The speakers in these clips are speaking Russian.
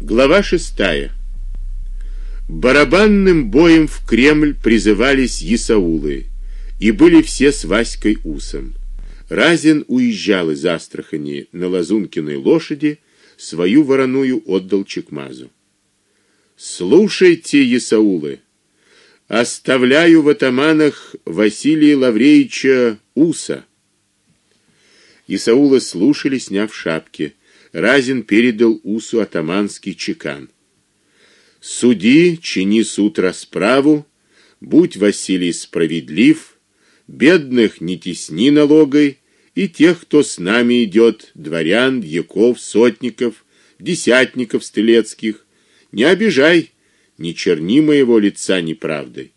Глава шестая. Барабанным боем в Кремль призывались есаулы, и были все с Васькой Усом. Разин уезжал из Астрахани на Лазункиной лошади, свою вороную отдал Чекмазу. Слушайте, есаулы, оставляю в атаманах Василия Лавреевича Уса. Исаулы слушали, сняв шапки. Разин передал Усу атаманский чекан. Суди, чини суд расправу, будь Василий справедлив, бедных не тесни налогой, и тех, кто с нами идет, дворян, дьяков, сотников, десятников стрелецких, не обижай, не черни моего лица неправдой.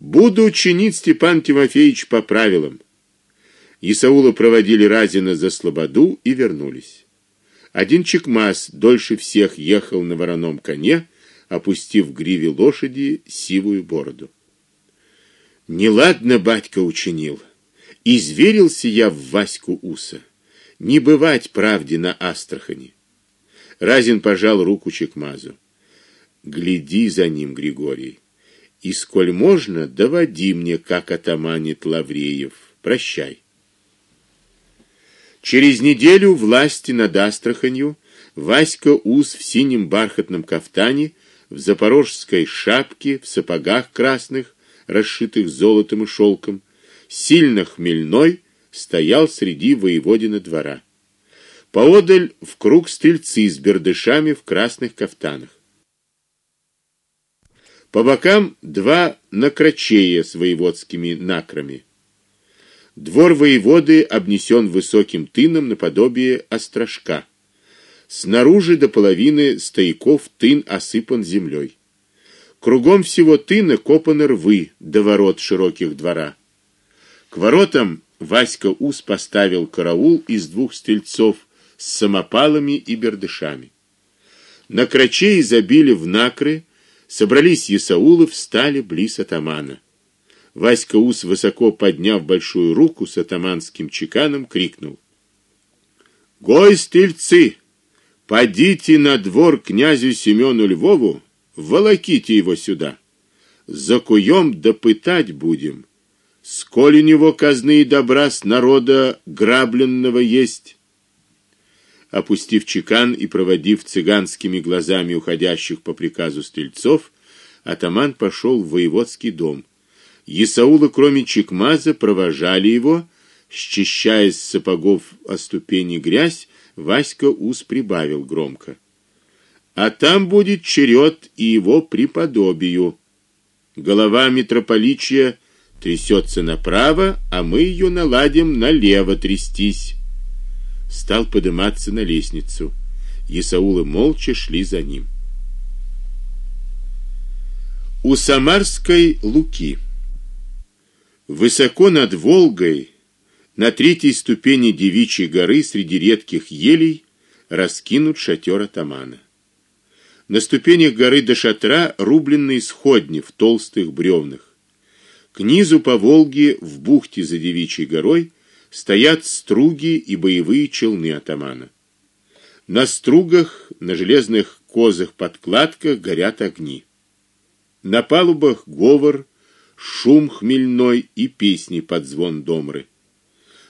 Буду чинить Степан Тимофеевич по правилам. Исаула проводили Разина за слободу и вернулись. Один чекмас дольше всех ехал на вороном коне, опустив в гриве лошади сивую бороду. Неладно батька учинил. Изверился я в Ваську Уса. Не бывать правде на Астрахани. Разин пожал руку чекмазу. Гляди за ним, Григорий. И сколь можно, доводи мне, как атаманит Лавреев. Прощай. Через неделю власти над Астраханью Васька Ус в синем бархатном кафтане, в запорожской шапке, в сапогах красных, расшитых золотом и шелком, сильно хмельной, стоял среди воеводина двора. Поодаль в круг стрельцы с бердышами в красных кафтанах. По бокам два накрачея с воеводскими накрами. Двор воеводы обнесен высоким тыном наподобие острожка. Снаружи до половины стояков тын осыпан землей. Кругом всего тына копаны рвы до ворот широких двора. К воротам Васька Ус поставил караул из двух стрельцов с самопалами и бердышами. На крачей забили в накры, собрались есаулы, встали близ атамана. Васька Ус, высоко подняв большую руку с атаманским чеканом, крикнул: "Гой стрельцы, подите на двор князю Семену Львову, волоките его сюда. Закуем допытать будем, сколь у него казны и добра с народа грабленного есть". Опустив чекан и проводив цыганскими глазами уходящих по приказу стрельцов, атаман пошел в воеводский дом Исаулы, кроме Чекмаза, провожали его, счищая с сапогов о ступени грязь, Васька ус прибавил громко: "А там будет черед и его преподобию. Голова митрополичья трясется направо, а мы ее наладим налево трястись". Стал подниматься на лестницу. Исаулы молча шли за ним. У Самарской Луки Высоко над Волгой, на третьей ступени Девичьей горы среди редких елей, раскинут шатер атамана. На ступенях горы до шатра рубленные сходни в толстых бревнах. К низу по Волге в бухте за Девичьей горой стоят струги и боевые челны атамана. На стругах, на железных козах подкладках горят огни. На палубах говор шум хмельной и песни под звон домры.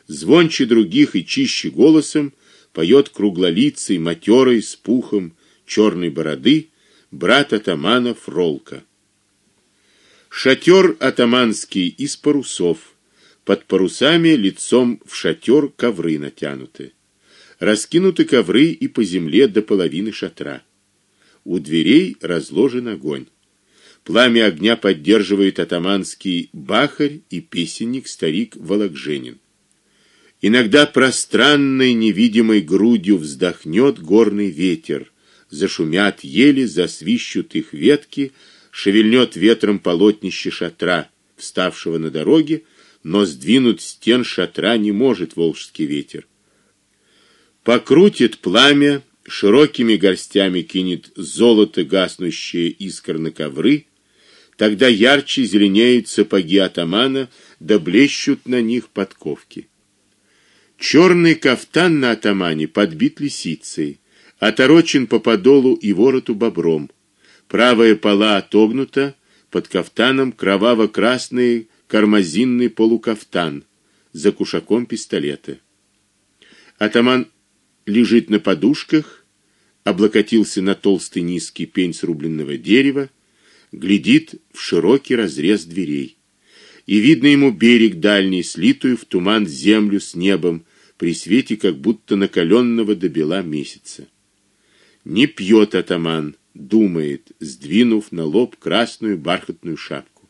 Звонче других и чище голосом поет круглолицый, матерый с пухом черной бороды брат атамана Фролка. Шатер атаманский из парусов. Под парусами лицом в шатер ковры натянуты. Раскинуты ковры и по земле до половины шатра. У дверей разложен огонь. Пламя огня поддерживает атаманский бахарь и песенник старик Вологженин. Иногда пространной невидимой грудью вздохнет горный ветер, зашумят ели, засвищут их ветки, шевельнет ветром полотнище шатра, вставшего на дороге, но сдвинуть стен шатра не может волжский ветер. Покрутит пламя, широкими горстями кинет золото гаснущее искр на ковры, Тогда ярче зеленеют сапоги атамана, да блещут на них подковки. Черный кафтан на атамане подбит лисицей, оторочен по подолу и вороту бобром. Правая пола отогнута, под кафтаном кроваво-красный кармазинный полукафтан, за кушаком пистолеты. Атаман лежит на подушках, облокотился на толстый низкий пень срубленного дерева, глядит в широкий разрез дверей. И видно ему берег дальний, слитую в туман землю с небом, при свете как будто накаленного до бела месяца. Не пьет атаман, думает, сдвинув на лоб красную бархатную шапку.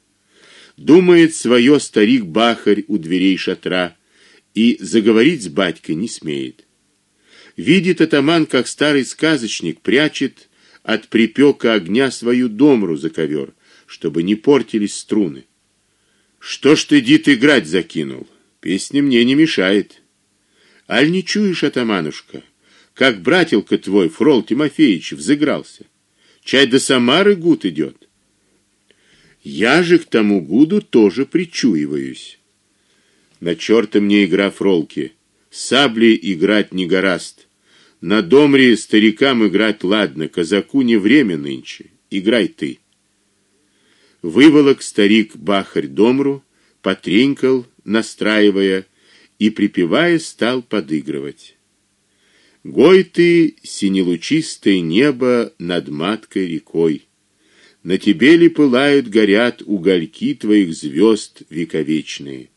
Думает свое старик Бахарь у дверей шатра и заговорить с батькой не смеет. Видит атаман, как старый сказочник прячет от припека огня свою домру за ковер, чтобы не портились струны. Что ж ты дит играть закинул? Песня мне не мешает. Аль не чуешь, атаманушка, как братилка твой Фрол Тимофеевич взыгрался? Чай до Самары гуд идет. Я же к тому гуду тоже причуиваюсь. На чёрта мне игра фролки. Сабли играть не гораст. На домре старикам играть ладно, казаку не время нынче. Играй ты. Выволок старик бахарь домру, потренькал, настраивая и припевая стал подыгрывать. Гой ты, синелучистое небо над маткой рекой. На тебе ли пылают, горят угольки твоих звезд вековечные?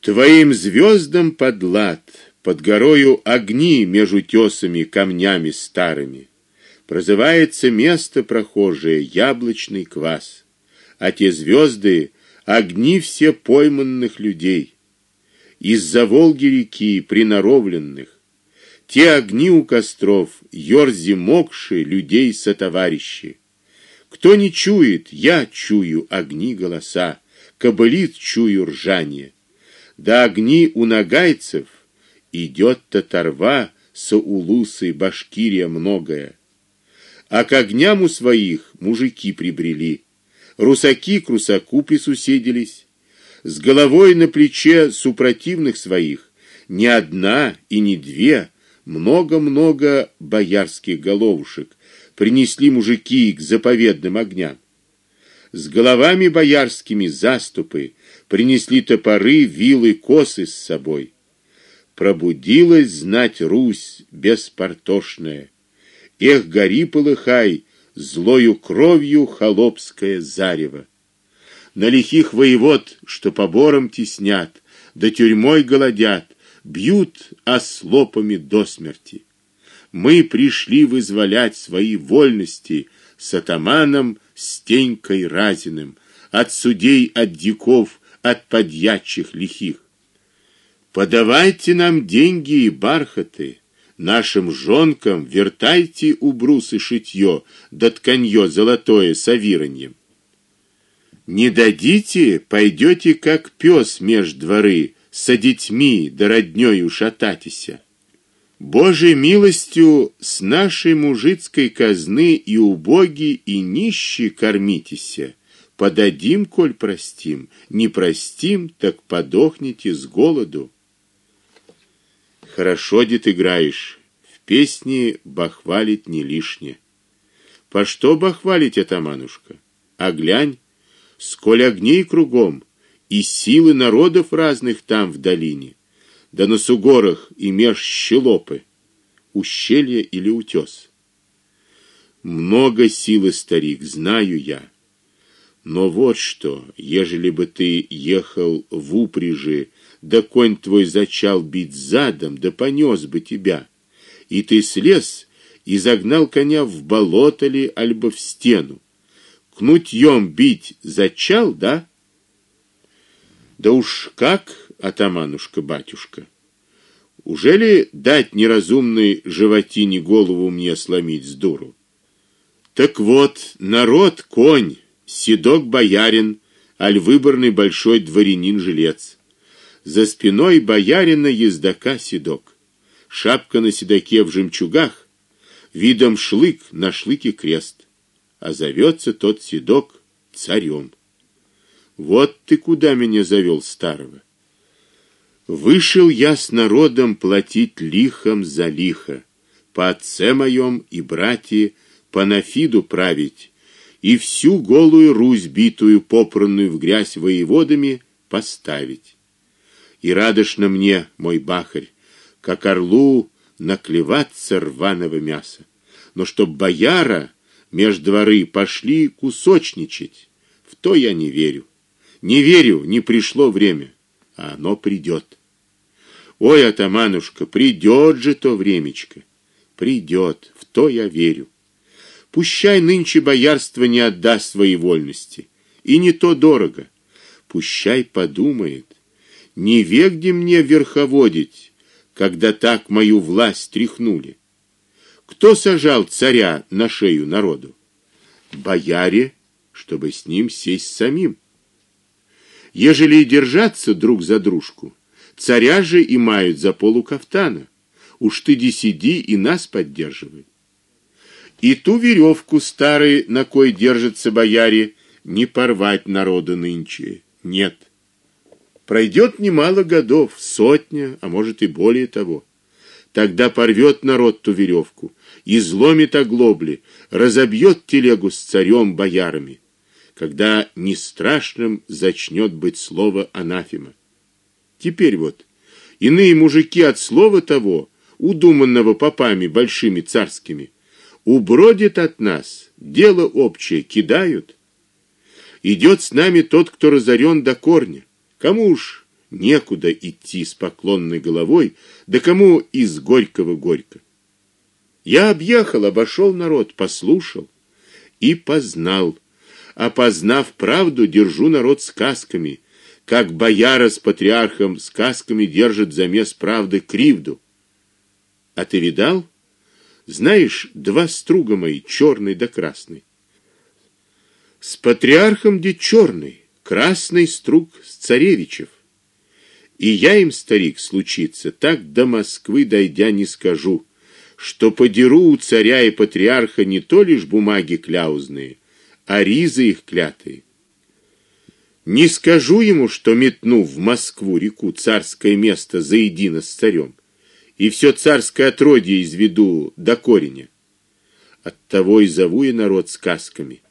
Твоим звездам подлад под горою огни между тесами камнями старыми. Прозывается место прохожее яблочный квас, а те звезды огни все пойманных людей из-за Волги реки приноровленных. Те огни у костров, ёрзи мокшие людей сотоварищи. Кто не чует, я чую огни голоса, кобылиц чую ржание. Да огни у нагайцев идет татарва со улусой Башкирия многое. А к огням у своих мужики прибрели. Русаки к русаку присуседились, с головой на плече супротивных своих, не одна и не две, много-много боярских головушек принесли мужики к заповедным огням. С головами боярскими заступы принесли топоры, вилы, косы с собой пробудилась знать Русь беспартошная. Эх, гори полыхай, злою кровью холопское зарево. На лихих воевод, что побором теснят, да тюрьмой голодят, бьют ослопами до смерти. Мы пришли вызволять свои вольности с атаманом Стенькой Разиным, от судей, от диков, от подьячих лихих. Подавайте нам деньги и бархаты, нашим жонкам вертайте убрусы шитьё, да тканьё золотое с авираньем. Не дадите, пойдете как пес меж дворы, со детьми да роднёю шататися. Божьей милостью с нашей мужицкой казны и убоги и нищие кормитеся. Подадим, коль простим, не простим, так подохнете с голоду. Хорошо дит играешь. В песне бахвалить не лишне. По что бахвалить это, манушка? А глянь, сколь огней кругом и силы народов разных там в долине. Да на сугорах и меж щелопы, ущелье или утес. Много силы, старик, знаю я. Но вот что, ежели бы ты ехал в упряжи да конь твой зачал бить задом, да понёс бы тебя. И ты слез и загнал коня в болото ли альбо в стену. Кнутьём бить зачал, да? Да уж как, атаманушка, батюшка. Уже ли дать неразумной животине голову мне сломить с дуру? Так вот, народ конь, седок боярин, аль выборный большой дворянин-жилец. За спиной боярина ездока седок. Шапка на седоке в жемчугах, видом шлык на шлыке крест. А зовется тот седок царем. Вот ты куда меня завел старого. Вышел я с народом платить лихом за лихо, по отце моем и братья панафиду править и всю голую Русь битую, попранную в грязь воеводами поставить. И радостно мне, мой бахарь, как орлу наклеваться рваного мяса. Но чтоб бояра меж дворы пошли кусочничать, в то я не верю. Не верю, не пришло время, а оно придет. Ой, атаманушка, придет же то времечко. Придет, в то я верю. Пущай нынче боярство не отдаст своей вольности, и не то дорого. Пущай подумает, не вегде мне верховодить, когда так мою власть тряхнули. Кто сажал царя на шею народу? Бояре, чтобы с ним сесть самим. Ежели держаться друг за дружку, царя же и мают за полу кафтана. Уж ты сиди и нас поддерживай. И ту веревку старой, на кой держатся бояре, не порвать народу нынче. Нет. Пройдет немало годов, сотня, а может и более того. Тогда порвет народ ту веревку, изломит оглобли, разобьет телегу с царем боярами, когда не страшным зачнет быть слово анафема. Теперь вот иные мужики от слова того, удуманного попами большими царскими, убродит от нас, дело общее кидают. Идет с нами тот, кто разорен до корня. Кому уж некуда идти с поклонной головой, да кому из горького горько. Я объехал, обошел народ, послушал и познал. А познав правду, держу народ сказками, как бояра с патриархом сказками держит замес правды кривду. А ты видал? Знаешь, два струга мои, черный да красный. С патриархом где черный, красный струг с царевичев. И я им, старик, случится, так до Москвы дойдя не скажу, что подеру у царя и патриарха не то лишь бумаги кляузные, а ризы их клятые. Не скажу ему, что метну в Москву реку царское место заедино с царем и все царское отродье изведу до кореня. Оттого и зову я народ сказками.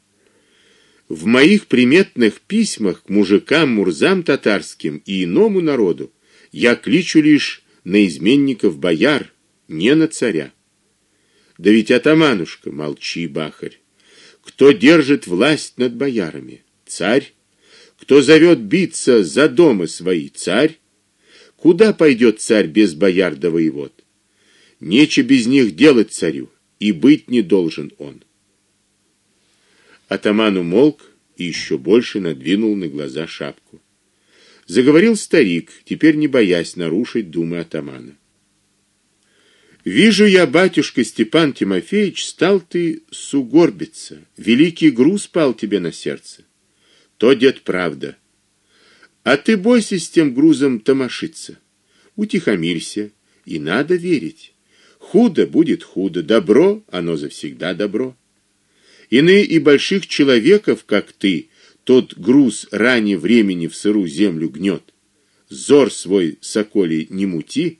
В моих приметных письмах к мужикам, мурзам татарским и иному народу я кличу лишь на изменников бояр, не на царя. Да ведь атаманушка, молчи, бахарь. Кто держит власть над боярами? Царь. Кто зовет биться за дома свои? Царь. Куда пойдет царь без бояр да воевод? Нече без них делать царю, и быть не должен он. Атаман умолк и еще больше надвинул на глаза шапку. Заговорил старик, теперь не боясь нарушить думы атамана. Вижу я, батюшка Степан Тимофеевич, стал ты сугорбиться. Великий груз пал тебе на сердце. То дед правда. А ты бойся с тем грузом томашиться. Утихомирься, и надо верить. Худо будет худо, добро оно завсегда добро. Иные и больших человеков, как ты, тот груз ранее времени в сырую землю гнет. Зор свой соколий не мути,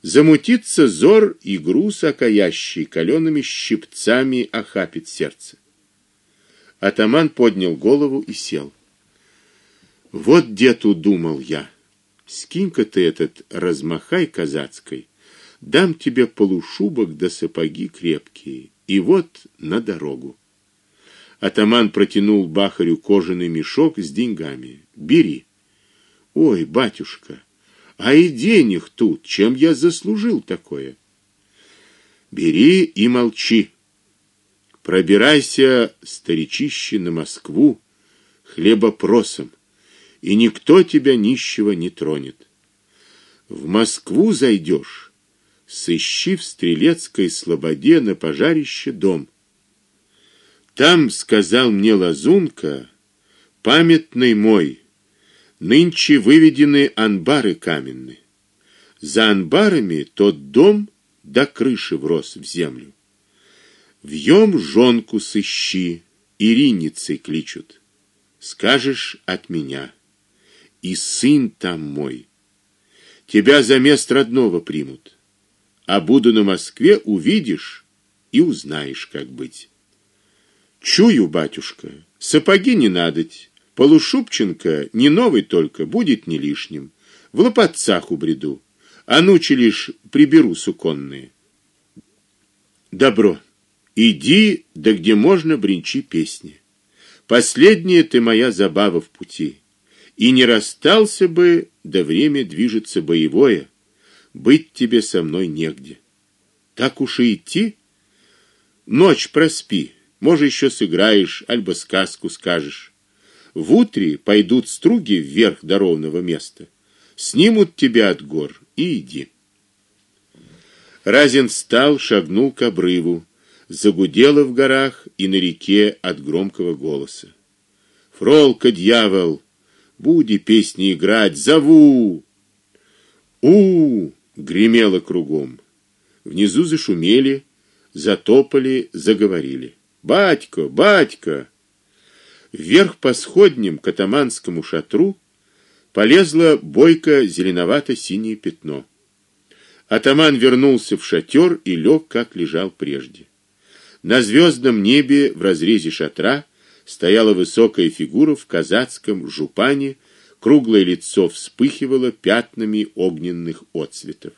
замутится зор и груз окаящий калеными щипцами охапит сердце. Атаман поднял голову и сел. Вот дед удумал я. Скинь-ка ты этот размахай казацкой. Дам тебе полушубок да сапоги крепкие. И вот на дорогу. Атаман протянул бахарю кожаный мешок с деньгами. Бери. Ой, батюшка, а и денег тут, чем я заслужил такое? Бери и молчи. Пробирайся, старичище, на Москву хлебопросом и никто тебя нищего не тронет. В Москву зайдешь, сыщи в Стрелецкой слободе на пожарище дом. Там сказал мне Лазунка, памятный мой, нынче выведены анбары каменные. За анбарами тот дом до крыши врос в землю. Вьем жонку сыщи, Ириницей кличут. Скажешь от меня и сын там мой. Тебя за место родного примут. А буду на Москве, увидишь и узнаешь, как быть. Чую, батюшка, сапоги не надоть, полушубченко не новый только, будет не лишним. В лопатцах убреду, а нучи лишь приберу суконные. Добро. Иди, да где можно бренчи песни. Последняя ты моя забава в пути. И не расстался бы, да время движется боевое. Быть тебе со мной негде. Так уж и идти. Ночь проспи. Может, еще сыграешь, альбо сказку скажешь. В утре пойдут струги вверх до ровного места. Снимут тебя от гор и иди. Разин встал, шагнул к обрыву. Загудело в горах и на реке от громкого голоса. Фролка, дьявол, буди песни играть, зову. У, гремело кругом. Внизу зашумели, затопали, заговорили. Батько, батько. Вверх по сходням к атаманскому шатру полезло бойко зеленовато-синее пятно. Атаман вернулся в шатер и лег, как лежал прежде. На звездном небе в разрезе шатра стояла высокая фигура в казацком жупане, круглое лицо вспыхивало пятнами огненных отцветов.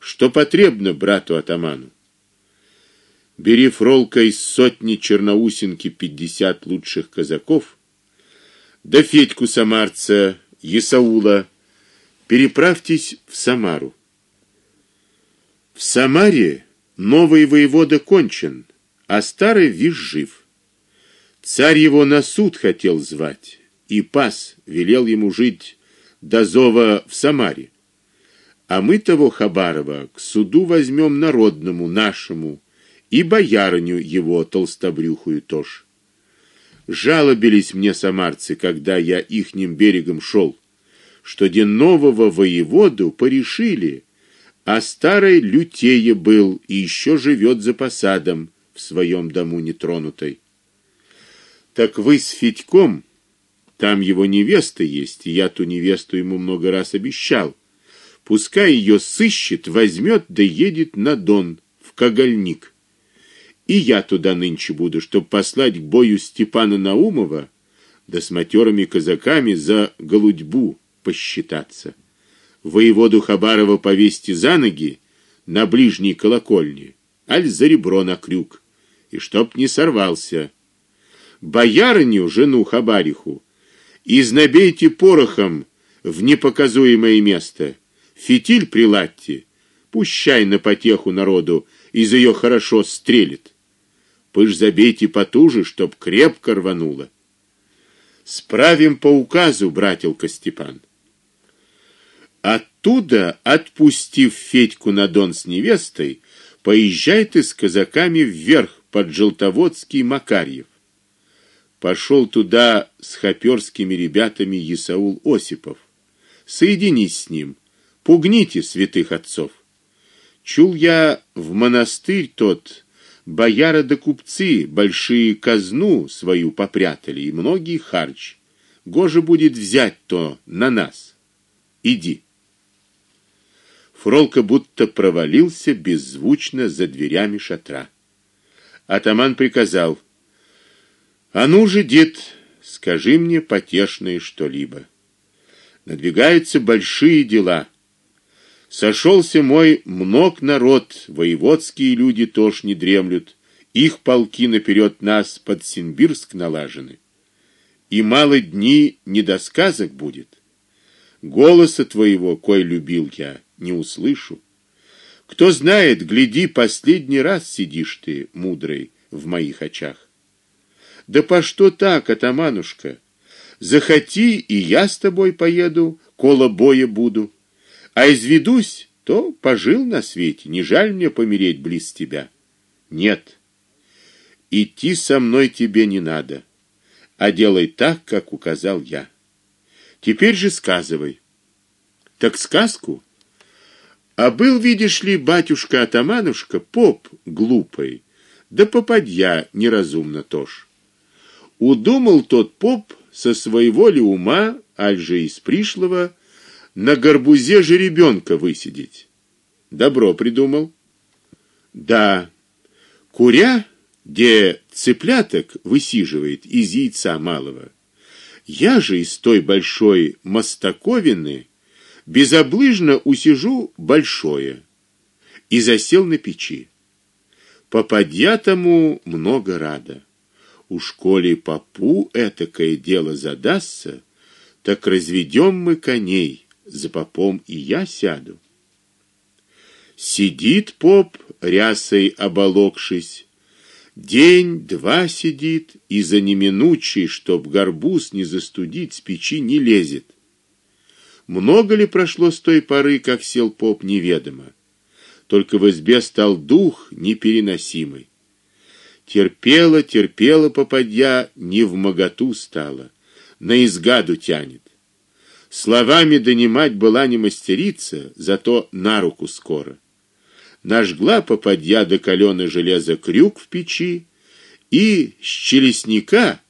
Что потребно брату атаману? Бери фролка из сотни черноусинки пятьдесят лучших казаков, да Федьку самарца, Исаула, переправьтесь в Самару. В Самаре новый воевода кончен, а старый виж жив. Царь его на суд хотел звать, и пас велел ему жить до зова в Самаре. А мы того Хабарова к суду возьмем народному нашему и боярыню его толстобрюхую тоже. Жалобились мне самарцы, когда я ихним берегом шел, что день нового воеводу порешили, а старый лютее был и еще живет за посадом в своем дому нетронутой. Так вы с Федьком, там его невеста есть, и я ту невесту ему много раз обещал. Пускай ее сыщет, возьмет да едет на Дон, в Когольник. И я туда нынче буду, чтоб послать к бою Степана Наумова, да с матерыми казаками за голудьбу посчитаться воеводу Хабарова повести за ноги на ближней колокольне, аль за ребро на крюк, и чтоб не сорвался. Боярыню, жену Хабариху, изнабейте порохом в непоказуемое место, фитиль приладьте, пущай на потеху народу из ее хорошо стрелит. Пыш забейте потуже, чтоб крепко рвануло. Справим по указу, братилка Степан. Оттуда, отпустив Федьку на Дон с невестой, поезжай ты с казаками вверх под Желтоводский Макарьев. Пошел туда с хоперскими ребятами Исаул Осипов. Соединись с ним, пугните святых отцов. Чул я в монастырь тот бояра да купцы большие казну свою попрятали и многие харч. Гоже будет взять то на нас. Иди. Фролка будто провалился беззвучно за дверями шатра. Атаман приказал: "А ну же, дед, скажи мне потешное что-либо. Надвигаются большие дела. Сошелся мой мног народ, воеводские люди тоже не дремлют, их полки наперед нас под Симбирск налажены. И мало дни сказок будет. Голоса твоего, кой любил я, не услышу. Кто знает, гляди, последний раз сидишь ты, мудрый, в моих очах. Да по что так, атаманушка? Захоти, и я с тобой поеду, коло боя буду. А изведусь, то пожил на свете, не жаль мне помереть близ тебя. Нет. Идти со мной тебе не надо, а делай так, как указал я. Теперь же сказывай. Так сказку а был, видишь ли, батюшка атаманушка поп глупый, да попадья неразумно тоже. Удумал тот поп со своего ли ума, аль же из пришлого, на горбузе жеребенка высидеть. Добро придумал. Да. Куря, где цыпляток высиживает из яйца малого. Я же из той большой мостаковины безоблыжно усижу большое и засел на печи. Попадья тому много рада. У школе попу этакое дело задастся, так разведем мы коней, за попом и я сяду. Сидит поп, рясой оболокшись, день два сидит и за неминучий, чтоб горбуз не застудить, с печи не лезет. Много ли прошло с той поры, как сел поп, неведомо. Только в избе стал дух непереносимый. Терпела, терпела попадья, не в моготу стала, на изгаду тянет. Словами донимать была не мастерица, зато на руку скоро. Нажгла попадья до каленое железо крюк в печи и с челесника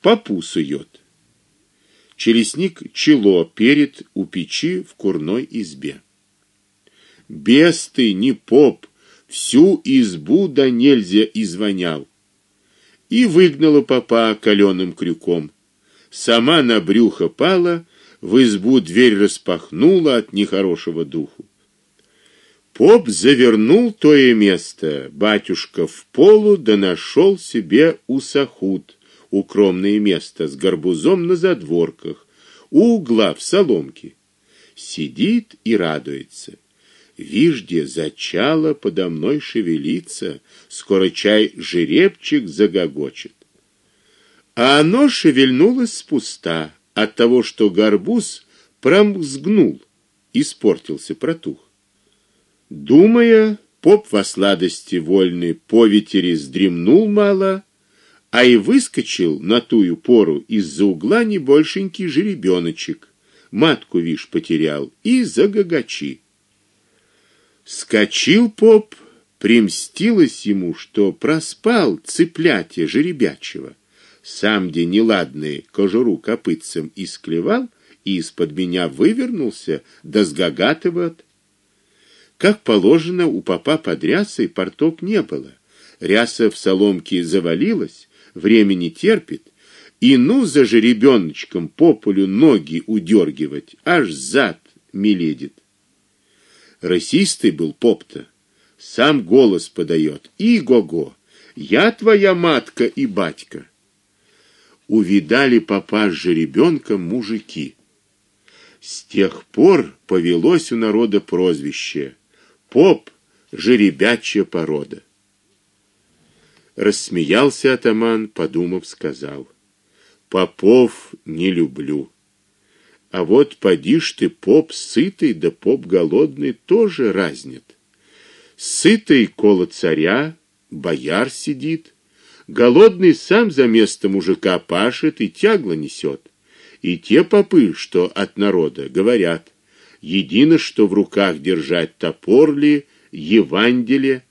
попу сует. Челесник чело перед у печи в курной избе. Без ты, не поп, всю избу да нельзя извонял. И выгнала попа каленым крюком. Сама на брюхо пала, в избу дверь распахнула от нехорошего духу. Поп завернул тое место, батюшка в полу да нашел себе усахут, укромное место с горбузом на задворках, у угла в соломке. Сидит и радуется. Вижде зачало подо мной шевелиться, скоро чай жеребчик загогочет. А оно шевельнулось с пуста от того, что горбуз промзгнул, испортился, протух. Думая, поп во сладости вольный по ветере сдремнул мало, а и выскочил на тую пору из-за угла небольшенький жеребеночек. Матку вишь потерял и загогочи. Скочил поп, примстилось ему, что проспал цыплятя жеребячего. Сам где неладный кожуру копытцем исклевал и из-под меня вывернулся, да сгагатывает. Как положено, у попа под рясой порток не было. Ряса в соломке завалилась, времени терпит, и ну за жеребеночком по полю ноги удергивать, аж зад меледит. Расистый был поп-то. Сам голос подает: "И-го-го! Я твоя матка и батька". Увидали папа с жеребенком мужики. С тех пор повелось у народа прозвище поп жеребячья порода. Рассмеялся атаман, подумав, сказал: "Попов не люблю. А вот поди ж ты поп сытый да поп голодный тоже разнят. Сытый коло царя, бояр сидит, голодный сам за место мужика пашет и тягло несет. И те попы, что от народа, говорят: едино что в руках держать топор ли, Евангелие.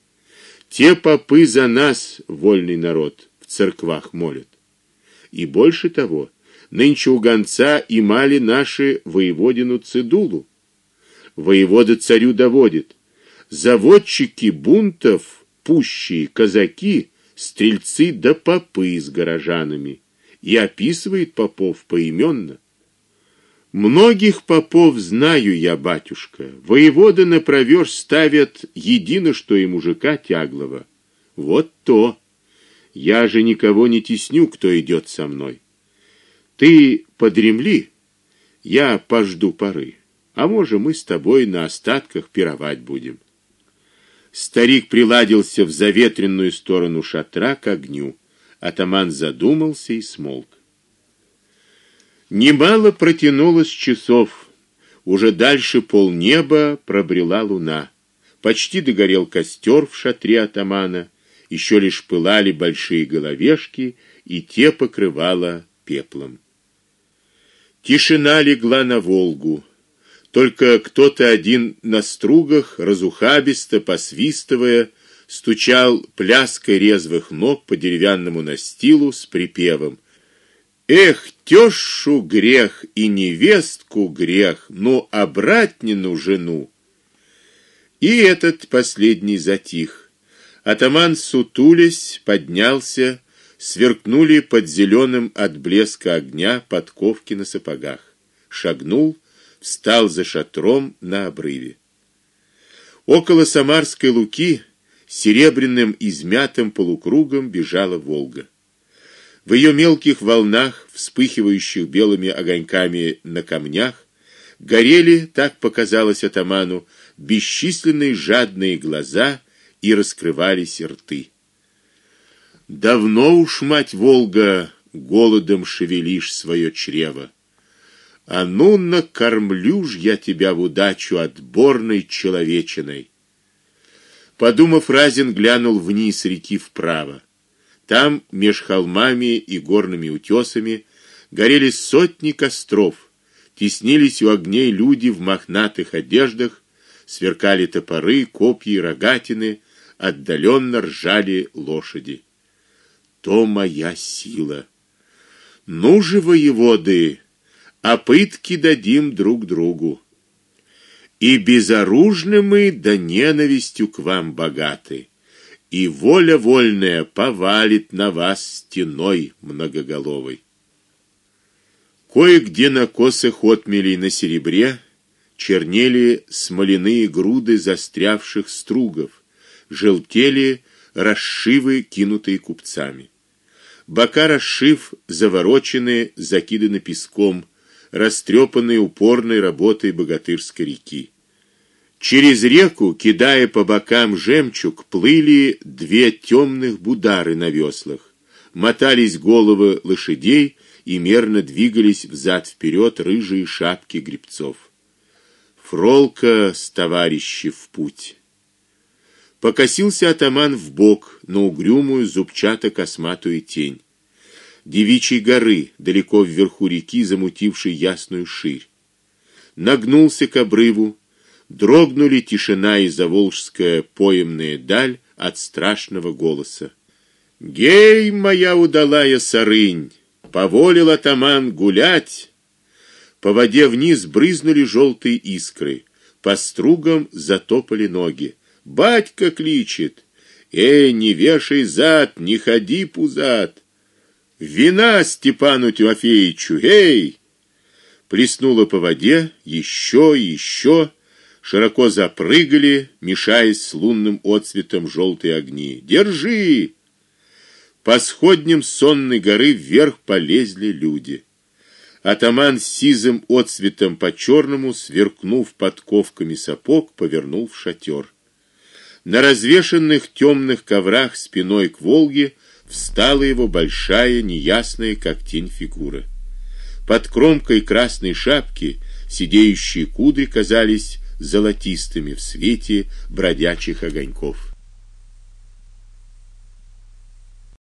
Те попы за нас, вольный народ, в церквах молят. И больше того, Нынче у гонца и мали наши воеводину Цидулу. Воевода царю доводит: заводчики бунтов, пущие казаки, стрельцы да попы с горожанами, и описывает попов поименно. Многих попов знаю я, батюшка. Воеводы на проверж ставят едино что и мужика тяглого. Вот то. Я же никого не тесню, кто идет со мной. Ты подремли, я пожду поры. А может, мы с тобой на остатках пировать будем. Старик приладился в заветренную сторону шатра к огню. Атаман задумался и смолк. Немало протянулось часов. Уже дальше полнеба пробрела луна. Почти догорел костер в шатре атамана, еще лишь пылали большие головешки, и те покрывало пеплом. Тишина легла на Волгу. Только кто-то один на стругах, разухабисто посвистывая, стучал пляской резвых ног по деревянному настилу с припевом: Эх, тёщу грех и невестку грех, но обратнину жену. И этот последний затих. Атаман сутулясь поднялся, сверкнули под зеленым от блеска огня подковки на сапогах. Шагнул, встал за шатром на обрыве. Около Самарской луки серебряным измятым полукругом бежала Волга. В ее мелких волнах, вспыхивающих белыми огоньками на камнях, горели, так показалось атаману, бесчисленные жадные глаза и раскрывались рты. Давно уж, мать Волга, голодом шевелишь свое чрево. А ну накормлю ж я тебя в удачу отборной человечиной. Подумав, Разин глянул вниз реки вправо. Там, меж холмами и горными утесами, горели сотни костров. Теснились у огней люди в мохнатых одеждах, сверкали топоры, копья и рогатины, отдаленно ржали лошади. То моя сила. Ну же, воеводы, а пытки дадим друг другу. И безоружны мы, да ненавистью к вам богаты, и воля вольная повалит на вас стеной многоголовой. Кое-где на косых отмелей на серебре чернели смоляные груды застрявших стругов, желтели расшивы, кинутые купцами. Бока расшив заворочены, закиданы песком, растрепанные упорной работой богатырской реки. Через реку, кидая по бокам жемчуг, плыли две темных будары на веслах. Мотались головы лошадей и мерно двигались взад вперед рыжие шапки гребцов. Фролка с товарищи в путь. Покосился атаман в бок на угрюмую зубчато-косматую тень девичьей горы, далеко вверху реки, замутившей ясную ширь. Нагнулся к обрыву, дрогнули тишина и заволжская поемная даль от страшного голоса. Гей, моя удалая сарынь, поволил атаман гулять. По воде вниз брызнули желтые искры, по стругам затопали ноги. Батька кличет: "Эй, не вешай зад, не ходи пузат!" Вина Степану Тимофеевичу, эй! Плеснуло по воде, еще и еще, широко запрыгали, мешаясь с лунным отсветом желтые огни. Держи! По сходням сонной горы вверх полезли люди. Атаман с сизым отсветом по черному, сверкнув подковками сапог, повернул в шатер. На развешанных темных коврах спиной к Волге встала его большая, неясная, как тень фигура. Под кромкой красной шапки сидеющие кудри казались золотистыми в свете бродячих огоньков.